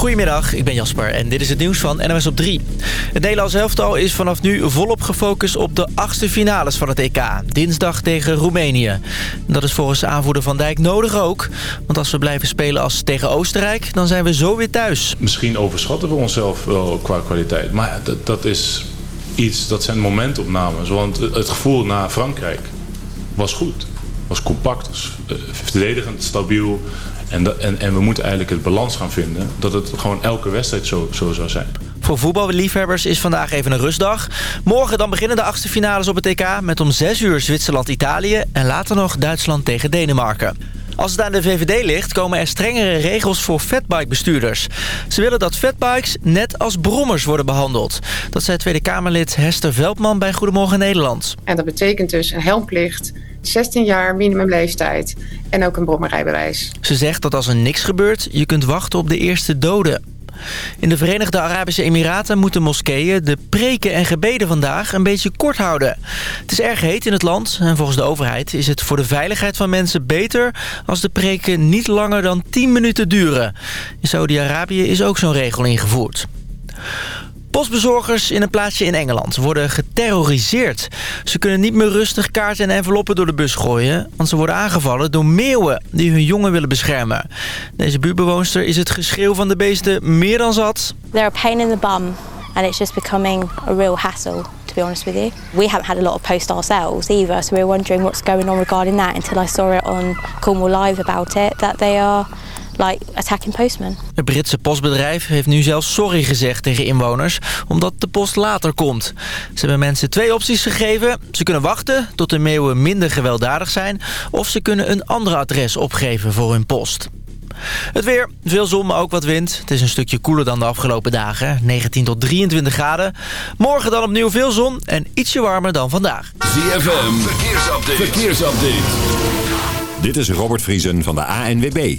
Goedemiddag, ik ben Jasper en dit is het nieuws van NMS op 3. Het Nederlands elftal is vanaf nu volop gefocust op de achtste finales van het EK. Dinsdag tegen Roemenië. Dat is volgens aanvoerder Van Dijk nodig ook. Want als we blijven spelen als tegen Oostenrijk, dan zijn we zo weer thuis. Misschien overschatten we onszelf wel qua kwaliteit. Maar dat, dat is iets, dat zijn momentopnames. Want het gevoel na Frankrijk was goed. Was compact, was eh, verdedigend, stabiel. En, en, en we moeten eigenlijk het balans gaan vinden dat het gewoon elke wedstrijd zo, zo zou zijn. Voor voetballiefhebbers is vandaag even een rustdag. Morgen dan beginnen de achtste finales op het EK met om 6 uur Zwitserland-Italië en later nog Duitsland tegen Denemarken. Als het aan de VVD ligt, komen er strengere regels voor fatbike-bestuurders. Ze willen dat fatbikes net als brommers worden behandeld. Dat zei Tweede Kamerlid Hester Veldman bij Goedemorgen Nederland. En dat betekent dus een helmplicht, 16 jaar minimumleeftijd en ook een brommerrijbewijs. Ze zegt dat als er niks gebeurt, je kunt wachten op de eerste doden. In de Verenigde Arabische Emiraten moeten moskeeën de preken en gebeden vandaag een beetje kort houden. Het is erg heet in het land en volgens de overheid is het voor de veiligheid van mensen beter als de preken niet langer dan 10 minuten duren. In Saudi-Arabië is ook zo'n regel ingevoerd. Postbezorgers in een plaatsje in Engeland worden geterroriseerd. Ze kunnen niet meer rustig kaarten en enveloppen door de bus gooien... want ze worden aangevallen door meeuwen die hun jongen willen beschermen. Deze buurtbewoonster is het geschreeuw van de beesten meer dan zat. They're a pain in the bum and it's just becoming a real hassle. To be honest with you, we haven't had a lot of post ourselves either, so we were wondering what's going on regarding that until I saw it on Cornwall Live about it that they are like attacking postmen. Het Britse postbedrijf heeft nu zelfs sorry gezegd tegen inwoners... omdat de post later komt. Ze hebben mensen twee opties gegeven. Ze kunnen wachten tot de meeuwen minder gewelddadig zijn... of ze kunnen een ander adres opgeven voor hun post. Het weer, veel zon, maar ook wat wind. Het is een stukje koeler dan de afgelopen dagen. 19 tot 23 graden. Morgen dan opnieuw veel zon en ietsje warmer dan vandaag. ZFM, verkeersupdate. verkeersupdate. Dit is Robert Vriesen van de ANWB.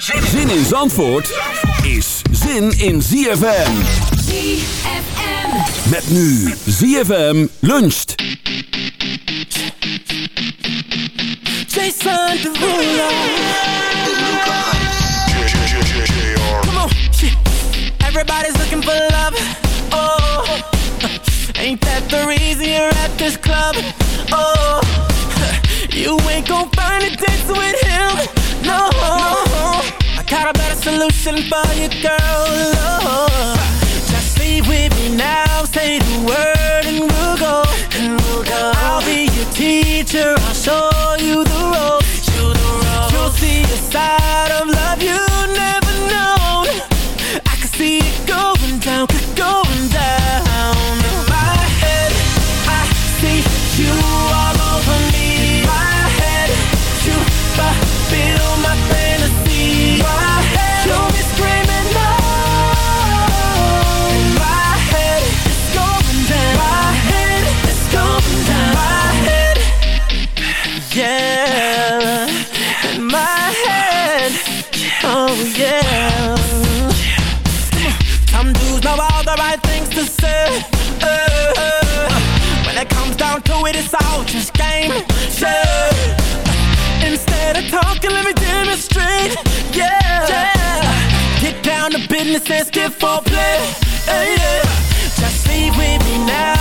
Zin in Zandvoort is zin in ZFM. ZFM. Met nu ZFM luncht. Jason Derulo. Come on, shit. Everybody's looking for love. Oh, ain't that the reason you're at this club? Oh, you ain't gon' find a dance with him. No, I got a better solution for you, girl. Oh, just stay with me now. Say the word and we'll go. And we'll go. I'll be your teacher. I'll show you the ropes. You the ropes. You'll see a side of love it's all just game. Yeah. Instead of talking, let me demonstrate. Yeah. yeah. Get down to business and skip for play. Yeah, yeah. Just leave with me now.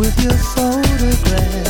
With your photograph.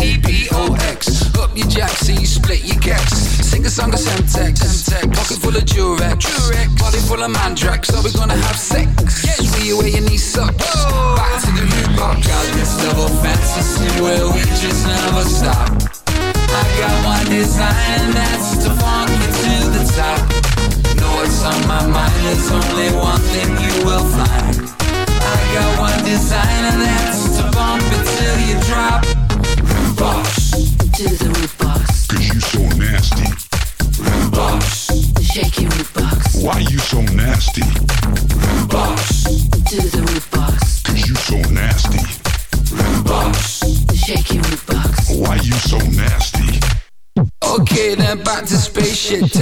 E your jack, so you split your gex. Sing a song of Semtex. Pocket full of Durex. Body full of Mandrax. Are we gonna have sex? Yes. See you where your knee sucks. Back to the root box. Got this double fantasy where we just never stop. I got one design and that's to funk you to the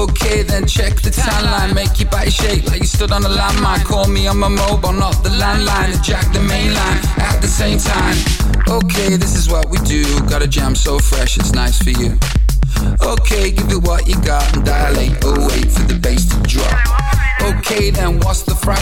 Okay, then check the timeline. Make your body shake like you stood on a landmine. Call me on my mobile, not the landline. And jack the main line at the same time. Okay, this is what we do. Got a jam so fresh, it's nice for you. Okay, give it what you got and dilate.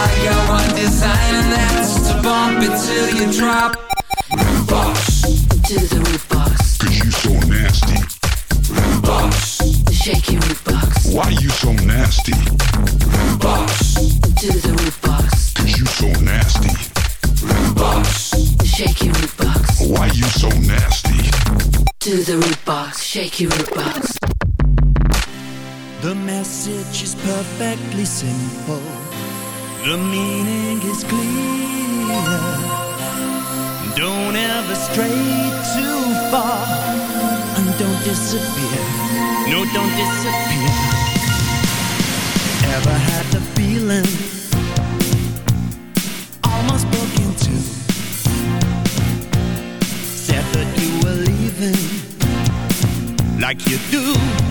I got one design and that's to bump it till you drop. Root box, To the root box, Cause you so nasty. root box, shake your root box. Why you so nasty? root box, To the root box, Cause you so nasty. root box. shake your root box. Why you so nasty? To the root box, shake your root box. The message is perfectly simple. The meaning is clear. Don't ever stray too far. And don't disappear. No, don't disappear. Ever had the feeling almost broke into? Said that you were leaving like you do.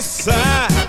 the.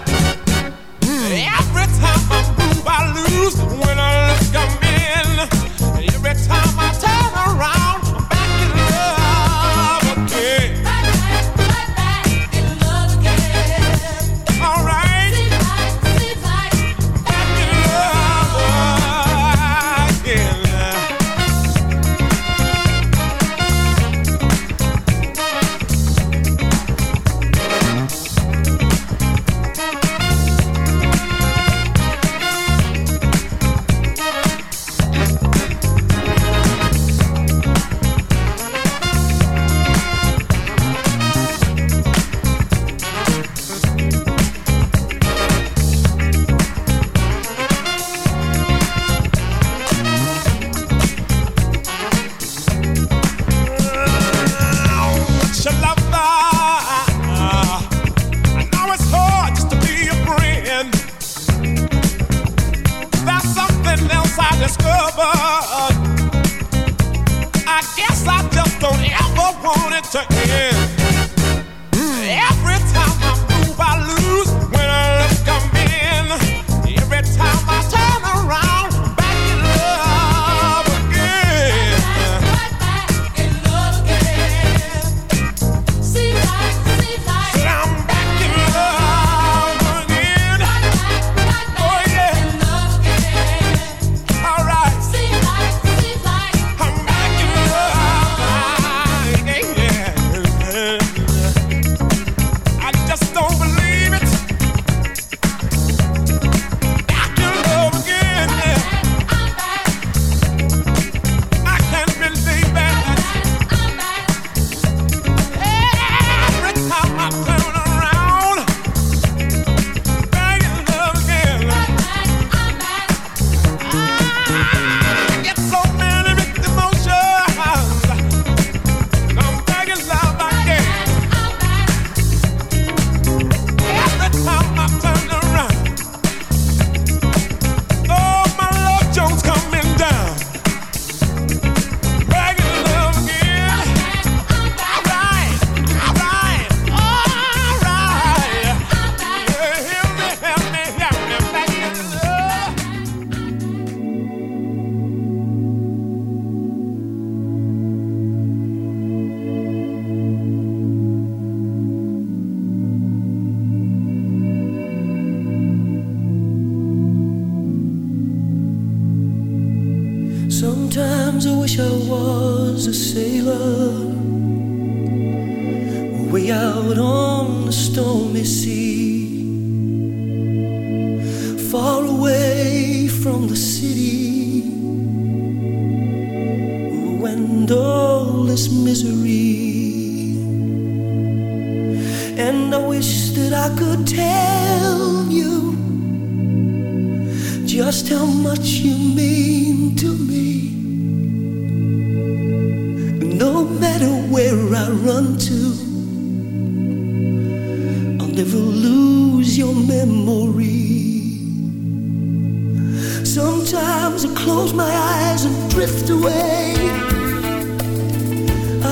my eyes and drift away.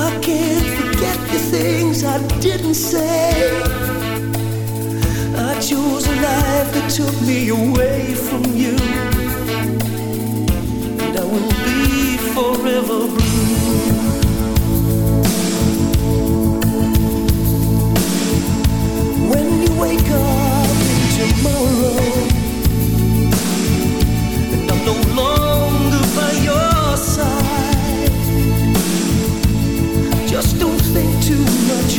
I can't forget the things I didn't say. I chose a life that took me away from you, and I will be forever blue.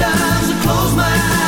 Sometimes I close my eyes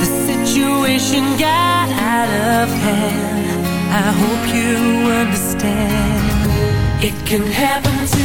The situation got out of hand. I hope you understand. It can happen to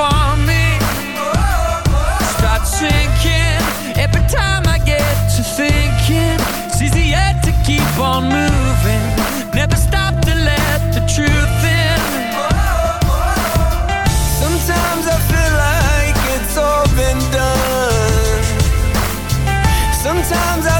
upon me. Start sinking every time I get to thinking. It's easier to keep on moving. Never stop to let the truth in. Sometimes I feel like it's all been done. Sometimes I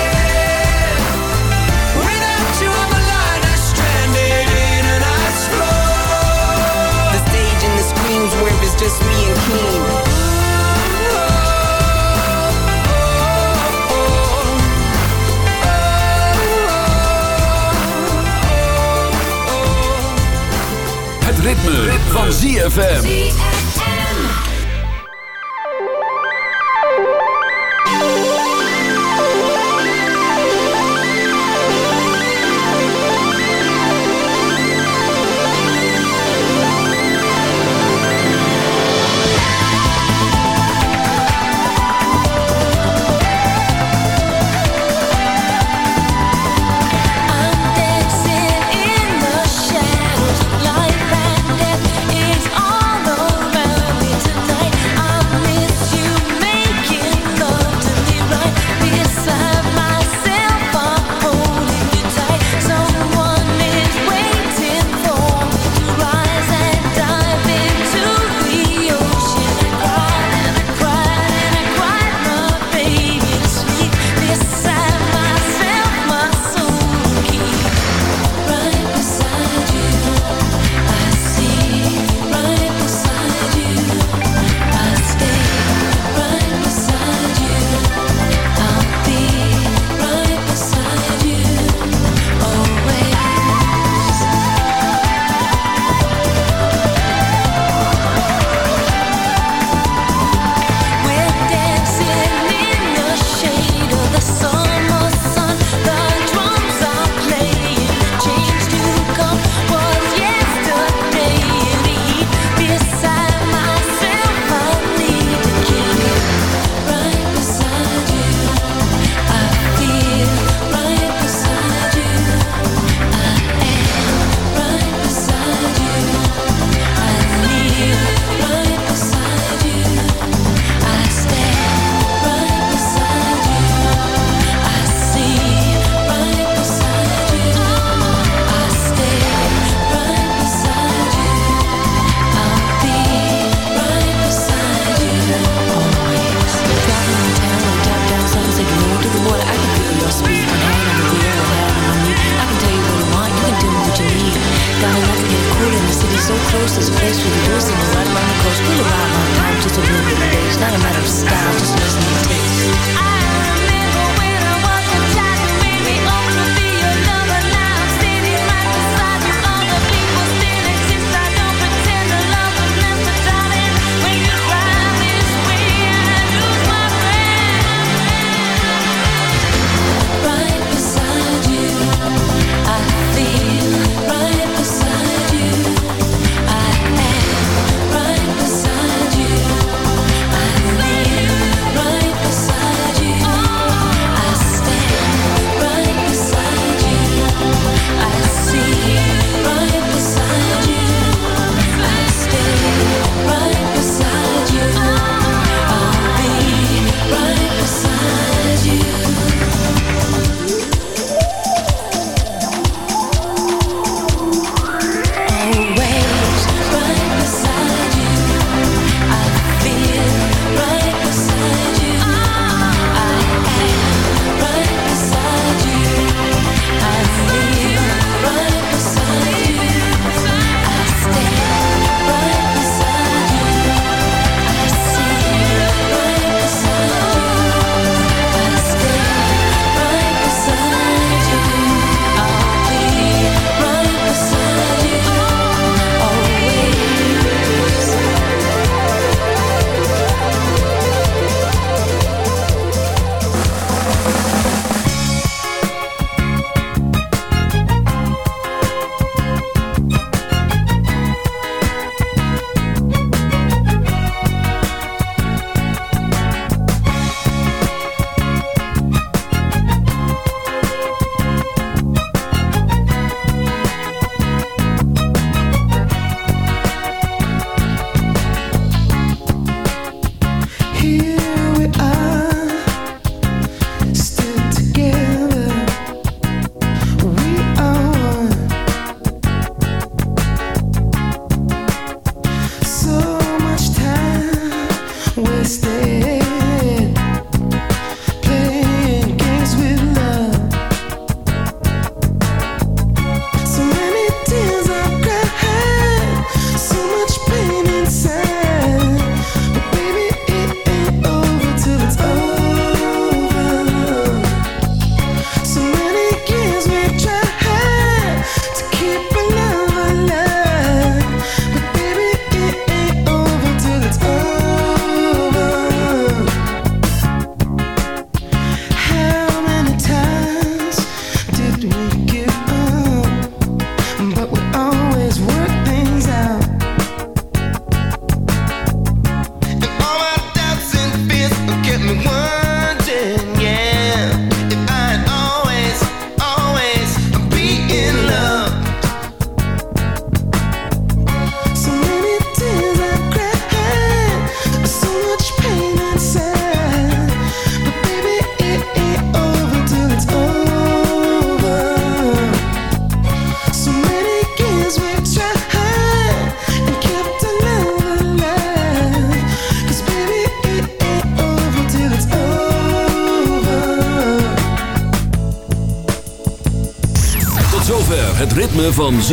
just me and Queen. Het ritme, ritme. van ZFM.